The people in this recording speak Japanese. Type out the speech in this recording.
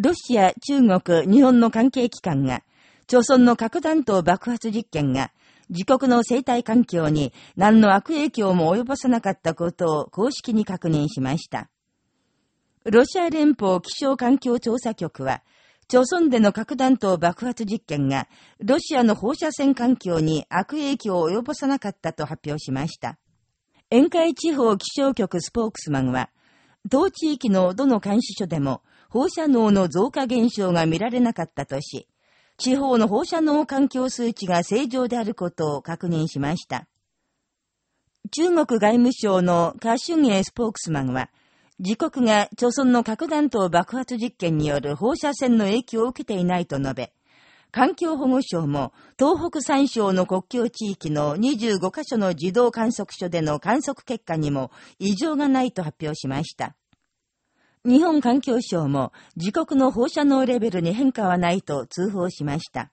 ロシア、中国、日本の関係機関が、朝鮮の核弾頭爆発実験が、自国の生態環境に何の悪影響も及ぼさなかったことを公式に確認しました。ロシア連邦気象環境調査局は、朝鮮での核弾頭爆発実験が、ロシアの放射線環境に悪影響を及ぼさなかったと発表しました。沿海地方気象局スポークスマンは、当地域のどの監視所でも放射能の増加現象が見られなかったとし、地方の放射能環境数値が正常であることを確認しました。中国外務省のカ・シュンエスポークスマンは、自国が朝鮮の核弾頭爆発実験による放射線の影響を受けていないと述べ、環境保護省も東北三省の国境地域の25カ所の自動観測所での観測結果にも異常がないと発表しました。日本環境省も自国の放射能レベルに変化はないと通報しました。